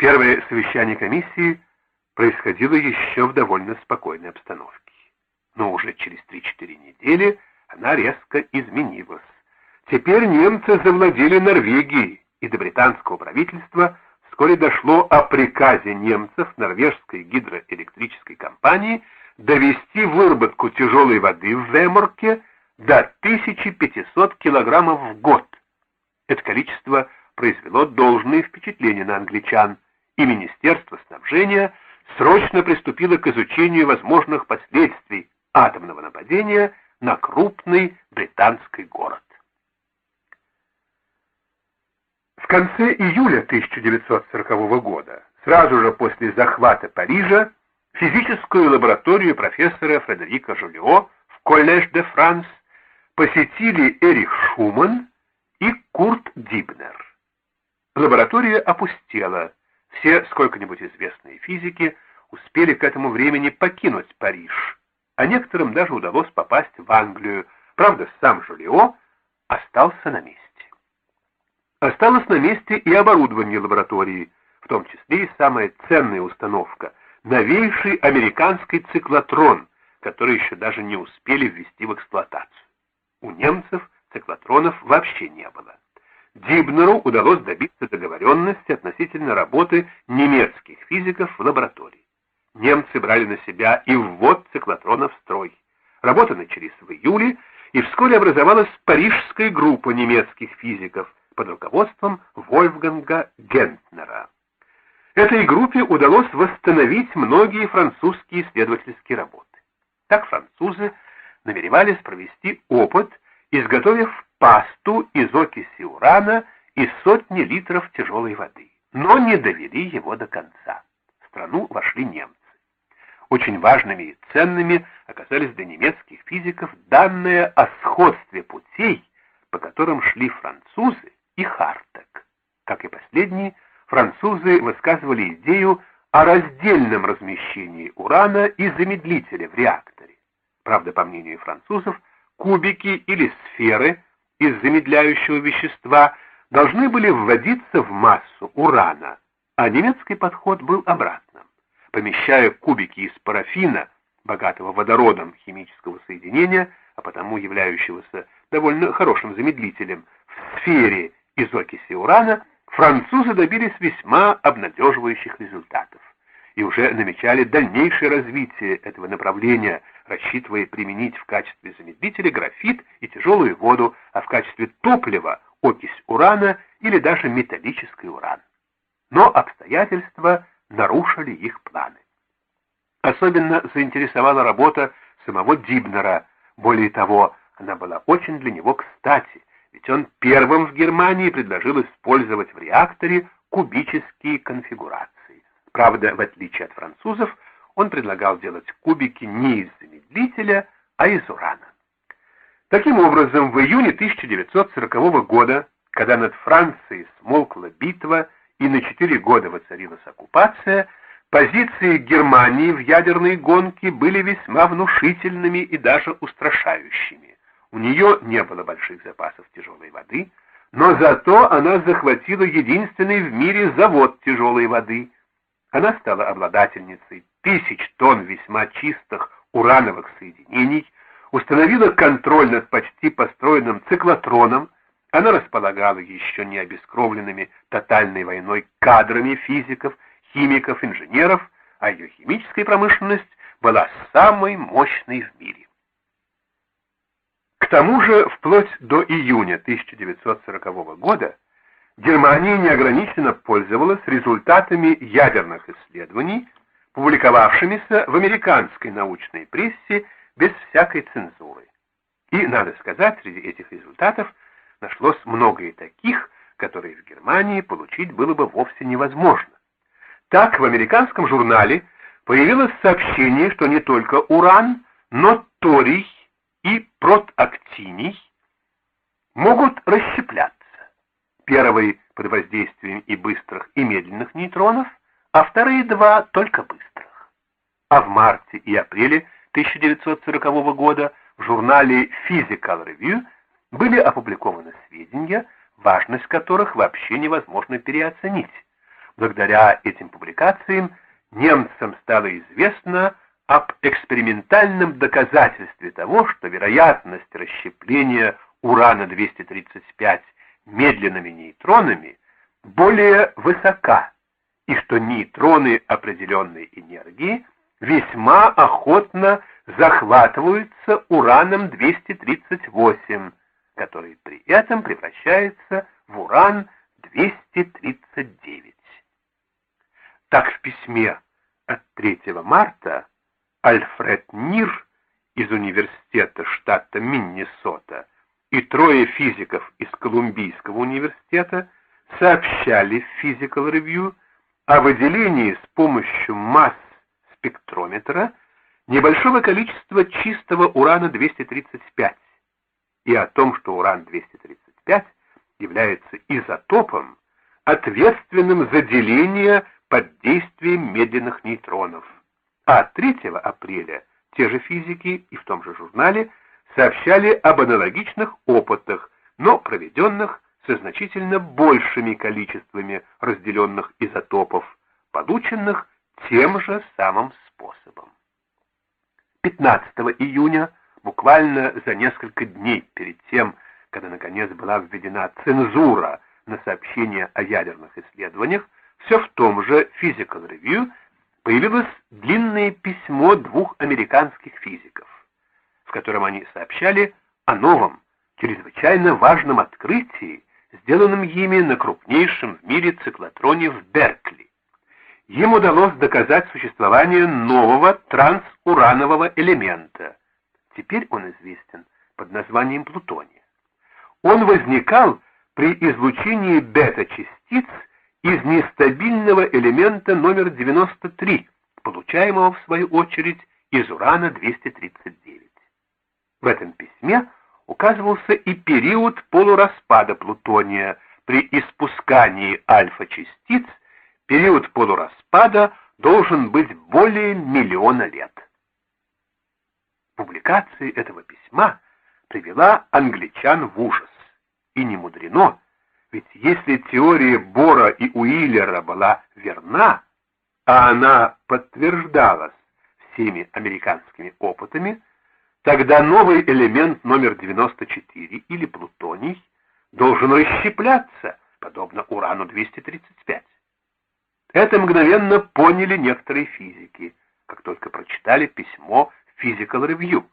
Первое совещание комиссии происходило еще в довольно спокойной обстановке. Но уже через 3-4 недели она резко изменилась. Теперь немцы завладели Норвегией, и до британского правительства вскоре дошло о приказе немцев норвежской гидроэлектрической компании довести выработку тяжелой воды в Веморке до 1500 килограммов в год. Это количество произвело должное впечатление на англичан, и Министерство снабжения срочно приступило к изучению возможных последствий атомного нападения на крупный британский город. В конце июля 1940 года, сразу же после захвата Парижа, физическую лабораторию профессора Фредерика Жулио в Коллеж де Франс посетили Эрих Шуман и Курт Дибнер. Лаборатория опустела. Все сколько-нибудь известные физики успели к этому времени покинуть Париж, а некоторым даже удалось попасть в Англию. Правда, сам Жулио остался на месте. Осталось на месте и оборудование лаборатории, в том числе и самая ценная установка — новейший американский циклотрон, который еще даже не успели ввести в эксплуатацию. У немцев циклотронов вообще не было. Дибнеру удалось добиться договоренности относительно работы немецких физиков в лаборатории. Немцы брали на себя и ввод циклотрона в строй. Работы начались в июле, и вскоре образовалась парижская группа немецких физиков — под руководством Вольфганга Гентнера. Этой группе удалось восстановить многие французские исследовательские работы. Так французы намеревались провести опыт, изготовив пасту из окиси урана и сотни литров тяжелой воды, но не довели его до конца. В страну вошли немцы. Очень важными и ценными оказались для немецких физиков данные о сходстве путей, по которым шли французы и Хартек. Как и последние, французы высказывали идею о раздельном размещении урана и замедлителя в реакторе. Правда, по мнению французов, кубики или сферы из замедляющего вещества должны были вводиться в массу урана, а немецкий подход был обратным. Помещая кубики из парафина, богатого водородом химического соединения, а потому являющегося довольно хорошим замедлителем, в сфере из окиси урана, французы добились весьма обнадеживающих результатов и уже намечали дальнейшее развитие этого направления, рассчитывая применить в качестве замедлителя графит и тяжелую воду, а в качестве топлива окись урана или даже металлический уран. Но обстоятельства нарушили их планы. Особенно заинтересовала работа самого Дибнера, более того, она была очень для него кстати, ведь он первым в Германии предложил использовать в реакторе кубические конфигурации. Правда, в отличие от французов, он предлагал делать кубики не из замедлителя, а из урана. Таким образом, в июне 1940 года, когда над Францией смолкла битва и на четыре года воцарилась оккупация, позиции Германии в ядерной гонке были весьма внушительными и даже устрашающими. У нее не было больших запасов тяжелой воды, но зато она захватила единственный в мире завод тяжелой воды. Она стала обладательницей тысяч тонн весьма чистых урановых соединений, установила контроль над почти построенным циклотроном, она располагала еще не обескровленными тотальной войной кадрами физиков, химиков, инженеров, а ее химическая промышленность была самой мощной в мире. Тому же, вплоть до июня 1940 года Германия неограниченно пользовалась результатами ядерных исследований, публиковавшимися в американской научной прессе без всякой цензуры. И, надо сказать, среди этих результатов нашлось много и таких, которые в Германии получить было бы вовсе невозможно. Так, в американском журнале появилось сообщение, что не только уран, но торий и протактиний могут расщепляться. Первый под воздействием и быстрых, и медленных нейтронов, а вторые два только быстрых. А в марте и апреле 1940 года в журнале Physical Review были опубликованы сведения, важность которых вообще невозможно переоценить. Благодаря этим публикациям немцам стало известно об экспериментальном доказательстве того, что вероятность расщепления урана-235 медленными нейтронами более высока, и что нейтроны определенной энергии весьма охотно захватываются ураном-238, который при этом превращается в уран-239. Так в письме от 3 марта Альфред Нир из университета штата Миннесота и трое физиков из Колумбийского университета сообщали в Physical Review о выделении с помощью масс спектрометра небольшого количества чистого урана-235 и о том, что уран-235 является изотопом, ответственным за деление под действием медленных нейтронов. А 3 апреля те же физики и в том же журнале сообщали об аналогичных опытах, но проведенных со значительно большими количествами разделенных изотопов, полученных тем же самым способом. 15 июня, буквально за несколько дней перед тем, когда наконец была введена цензура на сообщения о ядерных исследованиях, все в том же Physical Review появилось длинное письмо двух американских физиков, в котором они сообщали о новом, чрезвычайно важном открытии, сделанном ими на крупнейшем в мире циклотроне в Беркли. Им удалось доказать существование нового трансуранового элемента. Теперь он известен под названием плутония. Он возникал при излучении бета-частиц из нестабильного элемента номер 93, получаемого в свою очередь из урана-239. В этом письме указывался и период полураспада плутония. При испускании альфа-частиц период полураспада должен быть более миллиона лет. Публикация этого письма привела англичан в ужас. И не мудрено, ведь если теория Бора и Уиллера была верна, а она подтверждалась всеми американскими опытами, тогда новый элемент номер 94 или плутоний должен расщепляться, подобно урану-235. Это мгновенно поняли некоторые физики, как только прочитали письмо Physical Review.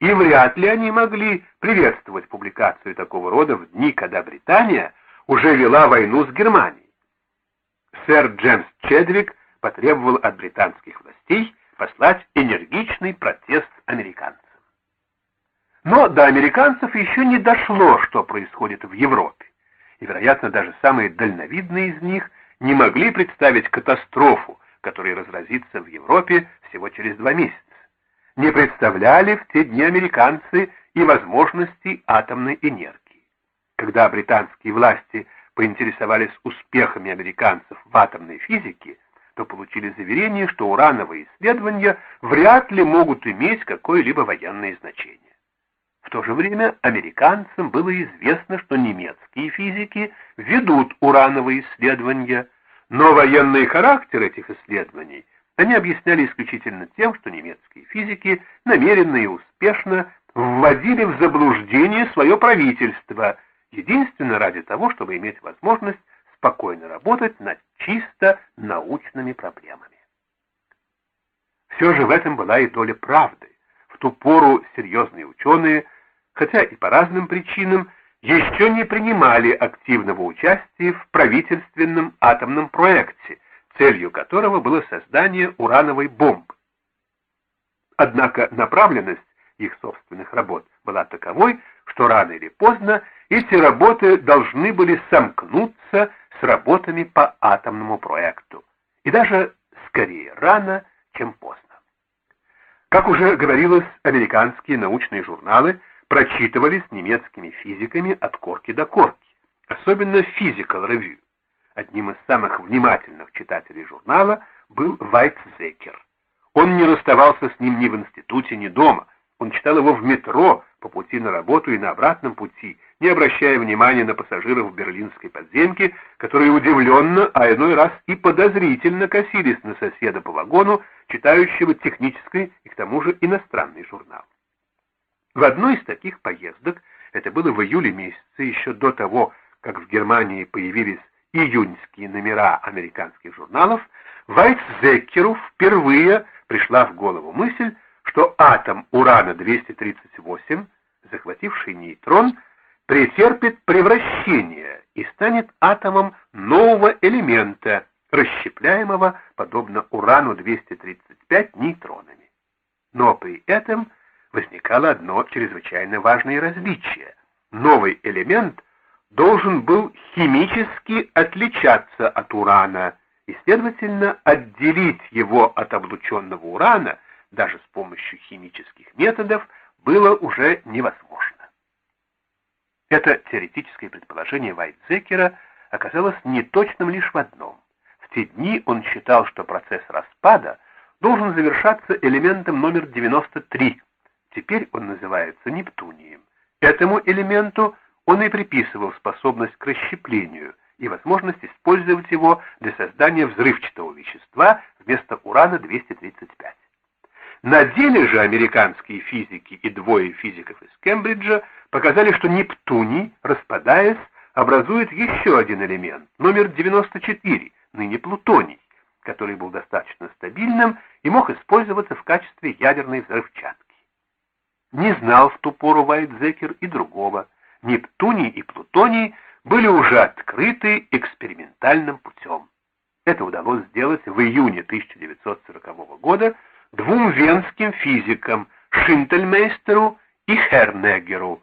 И вряд ли они могли приветствовать публикацию такого рода в дни, когда Британия уже вела войну с Германией. Сэр Джеймс Чедвик потребовал от британских властей послать энергичный протест американцам. Но до американцев еще не дошло, что происходит в Европе, и, вероятно, даже самые дальновидные из них не могли представить катастрофу, которая разразится в Европе всего через два месяца. Не представляли в те дни американцы и возможностей атомной энергии. Когда британские власти поинтересовались успехами американцев в атомной физике, то получили заверение, что урановые исследования вряд ли могут иметь какое-либо военное значение. В то же время американцам было известно, что немецкие физики ведут урановые исследования, но военный характер этих исследований они объясняли исключительно тем, что немецкие физики намеренно и успешно вводили в заблуждение свое правительство – единственно ради того, чтобы иметь возможность спокойно работать над чисто научными проблемами. Все же в этом была и доля правды. В ту пору серьезные ученые, хотя и по разным причинам, еще не принимали активного участия в правительственном атомном проекте, целью которого было создание урановой бомбы. Однако направленность их собственных работ была таковой, что рано или поздно эти работы должны были сомкнуться с работами по атомному проекту. И даже скорее рано, чем поздно. Как уже говорилось, американские научные журналы прочитывались немецкими физиками от корки до корки, особенно Physical Review. Одним из самых внимательных читателей журнала был Вайтзекер. Он не расставался с ним ни в институте, ни дома, Он читал его в метро по пути на работу и на обратном пути, не обращая внимания на пассажиров берлинской подземки, которые удивленно, а иной раз и подозрительно косились на соседа по вагону, читающего технический и к тому же иностранный журнал. В одной из таких поездок, это было в июле месяце, еще до того, как в Германии появились июньские номера американских журналов, Вайтзекеру впервые пришла в голову мысль, что атом урана-238, захвативший нейтрон, претерпит превращение и станет атомом нового элемента, расщепляемого, подобно урану-235, нейтронами. Но при этом возникало одно чрезвычайно важное различие. Новый элемент должен был химически отличаться от урана и, следовательно, отделить его от облученного урана даже с помощью химических методов было уже невозможно. Это теоретическое предположение Вайтзекера оказалось неточным лишь в одном. В те дни он считал, что процесс распада должен завершаться элементом номер 93. Теперь он называется Нептунием. Этому элементу он и приписывал способность к расщеплению и возможность использовать его для создания взрывчатого вещества вместо урана-235. На деле же американские физики и двое физиков из Кембриджа показали, что Нептуний, распадаясь, образует еще один элемент, номер 94, ныне плутоний, который был достаточно стабильным и мог использоваться в качестве ядерной взрывчатки. Не знал в ту пору Вайтзекер и другого. Нептуний и плутоний были уже открыты экспериментальным путем. Это удалось сделать в июне 1940 года двум венским физикам Шинтельмейстеру и Хернегеру.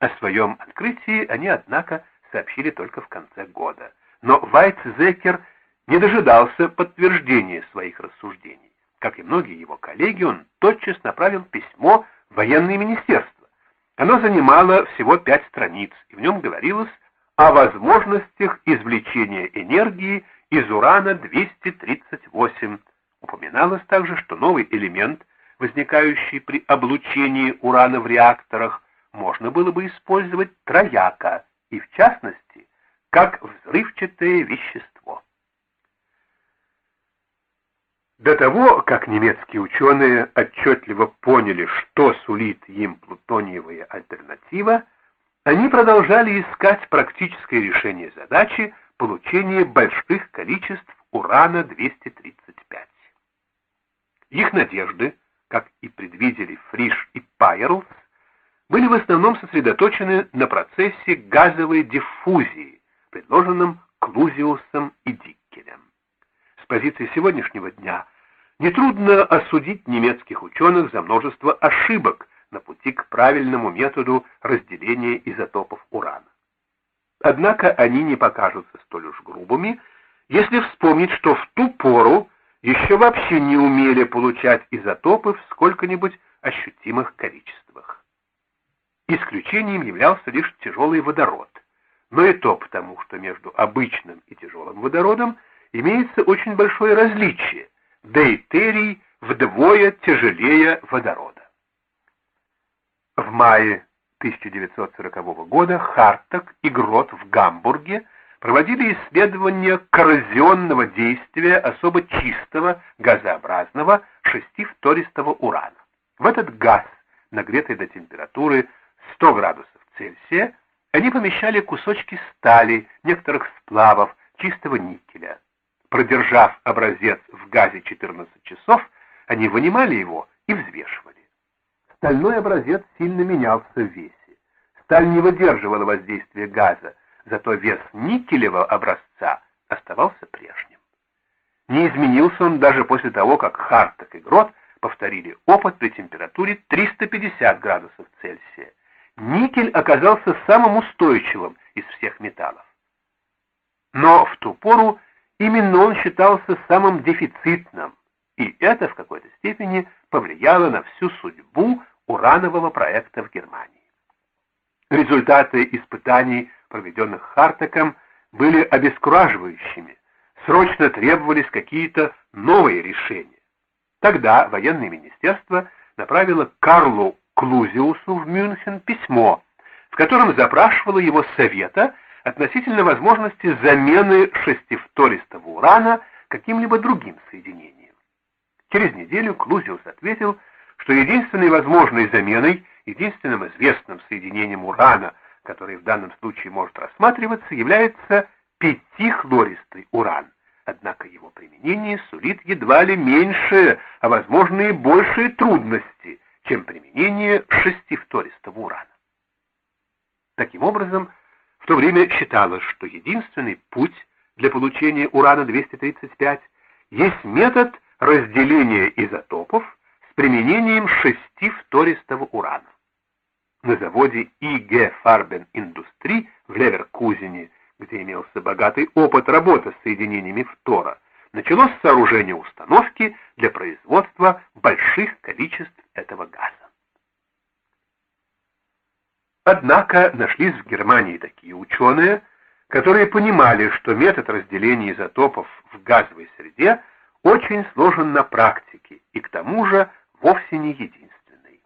О своем открытии они, однако, сообщили только в конце года. Но Вайцзекер не дожидался подтверждения своих рассуждений. Как и многие его коллеги, он тотчас направил письмо военное министерство. Оно занимало всего пять страниц, и в нем говорилось о возможностях извлечения энергии из урана-238, Упоминалось также, что новый элемент, возникающий при облучении урана в реакторах, можно было бы использовать трояко, и в частности, как взрывчатое вещество. До того, как немецкие ученые отчетливо поняли, что сулит им плутониевая альтернатива, они продолжали искать практическое решение задачи получения больших количеств урана-235. Их надежды, как и предвидели Фриш и Пайерлс, были в основном сосредоточены на процессе газовой диффузии, предложенном Клузиусом и Диккелем. С позиции сегодняшнего дня нетрудно осудить немецких ученых за множество ошибок на пути к правильному методу разделения изотопов урана. Однако они не покажутся столь уж грубыми, если вспомнить, что в ту пору еще вообще не умели получать изотопы в сколько-нибудь ощутимых количествах. Исключением являлся лишь тяжелый водород, но и то потому, что между обычным и тяжелым водородом имеется очень большое различие, дейтерий вдвое тяжелее водорода. В мае 1940 года Харток и Грот в Гамбурге проводили исследования коррозионного действия особо чистого газообразного шестифтористого урана. В этот газ, нагретый до температуры 100 градусов Цельсия, они помещали кусочки стали, некоторых сплавов, чистого никеля. Продержав образец в газе 14 часов, они вынимали его и взвешивали. Стальной образец сильно менялся в весе. Сталь не выдерживала воздействия газа, зато вес никелевого образца оставался прежним. Не изменился он даже после того, как Харток и Грот повторили опыт при температуре 350 градусов Цельсия. Никель оказался самым устойчивым из всех металлов. Но в ту пору именно он считался самым дефицитным, и это в какой-то степени повлияло на всю судьбу уранового проекта в Германии. Результаты испытаний проведенных Хартеком, были обескураживающими. Срочно требовались какие-то новые решения. Тогда военное министерство направило Карлу Клузиусу в Мюнхен письмо, в котором запрашивала его совета относительно возможности замены шестифтористого урана каким-либо другим соединением. Через неделю Клузиус ответил, что единственной возможной заменой, единственным известным соединением урана, который в данном случае может рассматриваться, является пятихлористый уран. Однако его применение сулит едва ли меньшие, а возможно и большие трудности, чем применение шестифтористого урана. Таким образом, в то время считалось, что единственный путь для получения урана-235 есть метод разделения изотопов с применением шестифтористого урана. На заводе ИГ Фарбен Индустри в Леверкузене, где имелся богатый опыт работы с соединениями фтора, началось сооружение установки для производства больших количеств этого газа. Однако нашлись в Германии такие ученые, которые понимали, что метод разделения изотопов в газовой среде очень сложен на практике и к тому же вовсе не единственный.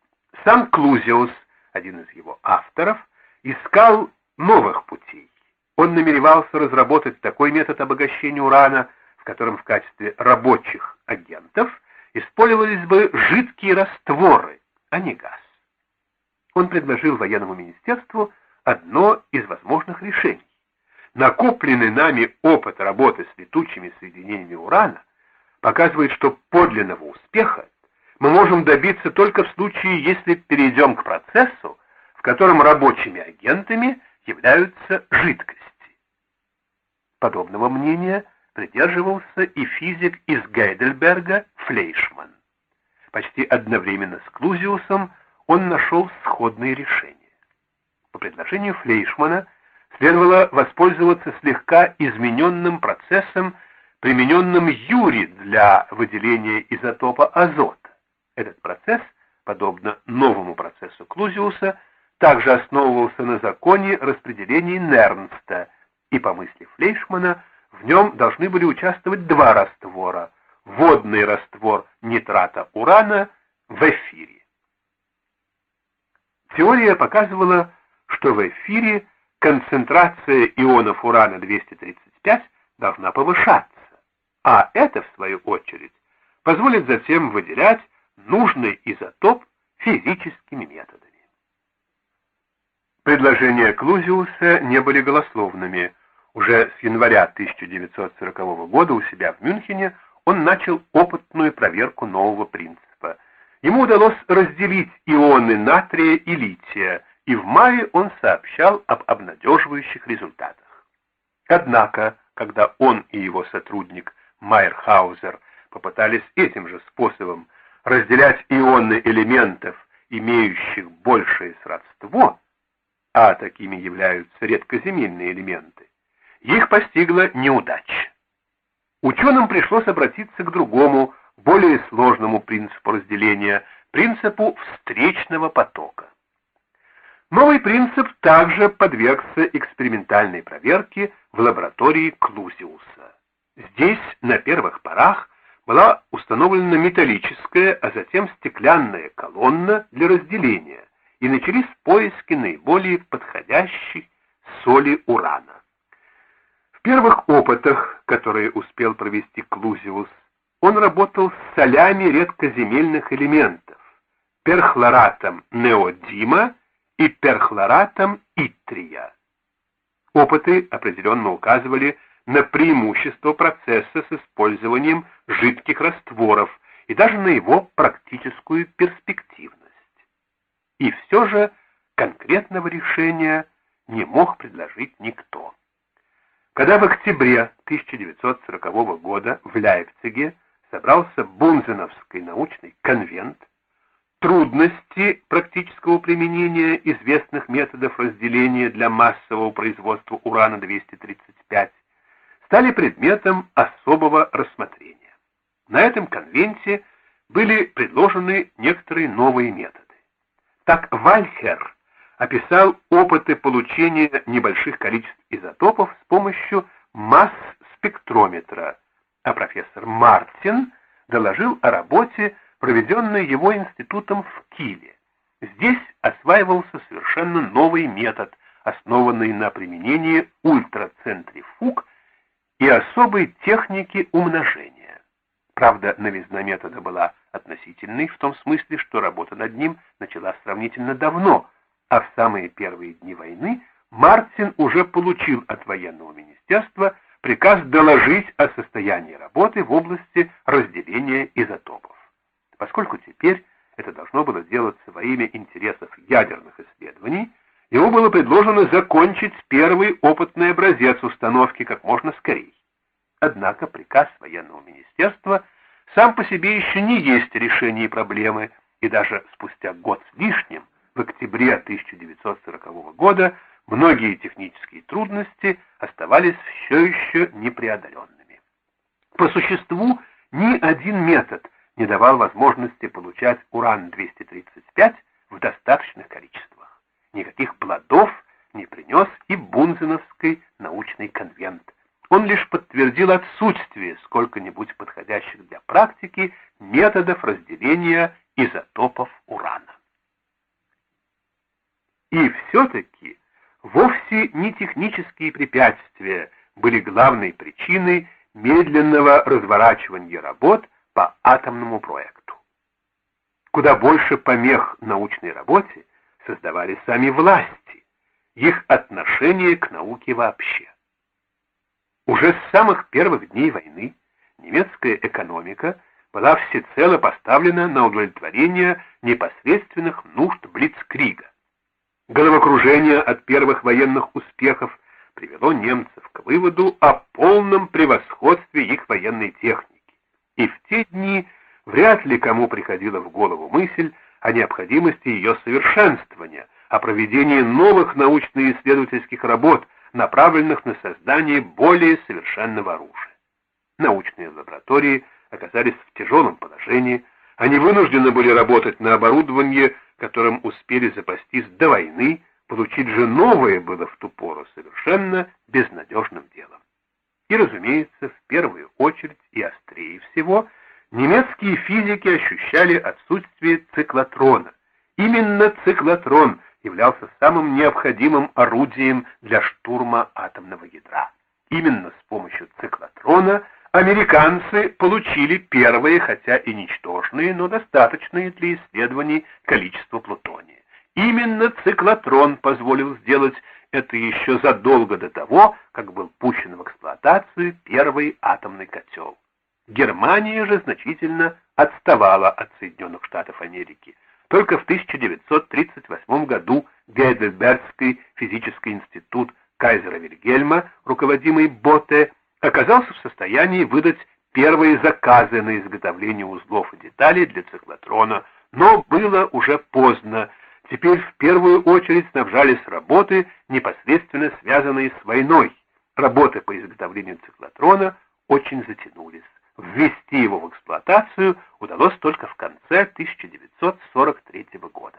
Сам Клузиус, один из его авторов, искал новых путей. Он намеревался разработать такой метод обогащения урана, в котором в качестве рабочих агентов использовались бы жидкие растворы, а не газ. Он предложил военному министерству одно из возможных решений. Накопленный нами опыт работы с летучими соединениями урана показывает, что подлинного успеха мы можем добиться только в случае, если перейдем к процессу, в котором рабочими агентами являются жидкости. Подобного мнения придерживался и физик из Гейдельберга Флейшман. Почти одновременно с Клузиусом он нашел сходные решения. По предложению Флейшмана следовало воспользоваться слегка измененным процессом, примененным Юри для выделения изотопа азота. Этот процесс, подобно новому процессу Клузиуса, также основывался на законе распределения Нернста, и, по мысли Флейшмана, в нем должны были участвовать два раствора – водный раствор нитрата урана в эфире. Теория показывала, что в эфире концентрация ионов урана-235 должна повышаться, а это, в свою очередь, позволит затем выделять нужный изотоп физическими методами. Предложения Клузиуса не были голословными. Уже с января 1940 года у себя в Мюнхене он начал опытную проверку нового принципа. Ему удалось разделить ионы натрия и лития, и в мае он сообщал об обнадеживающих результатах. Однако, когда он и его сотрудник Майерхаузер попытались этим же способом разделять ионы элементов, имеющих большее сродство, а такими являются редкоземельные элементы, их постигла неудача. Ученым пришлось обратиться к другому, более сложному принципу разделения, принципу встречного потока. Новый принцип также подвергся экспериментальной проверке в лаборатории Клузиуса. Здесь на первых порах была установлена металлическая, а затем стеклянная колонна для разделения, и начались поиски наиболее подходящей соли урана. В первых опытах, которые успел провести Клузиус, он работал с солями редкоземельных элементов, перхлоратом неодима и перхлоратом итрия. Опыты определенно указывали на преимущество процесса с использованием жидких растворов и даже на его практическую перспективность. И все же конкретного решения не мог предложить никто. Когда в октябре 1940 года в Лейпциге собрался Бунзеновский научный конвент, трудности практического применения известных методов разделения для массового производства урана-235 стали предметом особого рассмотрения. На этом конвенте были предложены некоторые новые методы. Так Вальхер описал опыты получения небольших количеств изотопов с помощью масс-спектрометра, а профессор Мартин доложил о работе, проведенной его институтом в Киле. Здесь осваивался совершенно новый метод, основанный на применении ультрацентрифуг и особой техники умножения. Правда, новизна метода была относительной в том смысле, что работа над ним началась сравнительно давно, а в самые первые дни войны Мартин уже получил от военного министерства приказ доложить о состоянии работы в области разделения изотопов. Поскольку теперь это должно было делаться во имя интересов ядерных исследований, ему было предложено закончить первый опытный образец установки как можно скорее. Однако приказ военного министерства сам по себе еще не есть решение проблемы, и даже спустя год с лишним, в октябре 1940 года, многие технические трудности оставались все еще непреодоленными. По существу, ни один метод не давал возможности получать уран-235 в достаточных количествах. Никаких плодов не принес и Бунзеновский научный конвент. Он лишь подтвердил отсутствие сколько-нибудь подходящих для практики методов разделения изотопов урана. И все-таки вовсе не технические препятствия были главной причиной медленного разворачивания работ по атомному проекту. Куда больше помех научной работе создавали сами власти, их отношение к науке вообще. Уже с самых первых дней войны немецкая экономика была всецело поставлена на удовлетворение непосредственных нужд Блицкрига. Головокружение от первых военных успехов привело немцев к выводу о полном превосходстве их военной техники. И в те дни вряд ли кому приходила в голову мысль о необходимости ее совершенствования, о проведении новых научно-исследовательских работ, направленных на создание более совершенного оружия. Научные лаборатории оказались в тяжелом положении, они вынуждены были работать на оборудовании, которым успели запастись до войны, получить же новое было в ту пору совершенно безнадежным делом. И, разумеется, в первую очередь и острее всего немецкие физики ощущали отсутствие циклотрона. Именно циклотрон являлся самым необходимым орудием для штурма атомного ядра. Именно с помощью циклотрона американцы получили первые, хотя и ничтожные, но достаточные для исследований количество плутония. Именно циклотрон позволил сделать это еще задолго до того, как был пущен в эксплуатацию первый атомный котел. Германия же значительно отставала от Соединенных Штатов Америки. Только в 1938 году Гейдельбергский физический институт Кайзера Вильгельма, руководимый Боте, оказался в состоянии выдать первые заказы на изготовление узлов и деталей для циклотрона, но было уже поздно, Теперь в первую очередь снабжались работы, непосредственно связанные с войной. Работы по изготовлению циклотрона очень затянулись. Ввести его в эксплуатацию удалось только в конце 1943 года.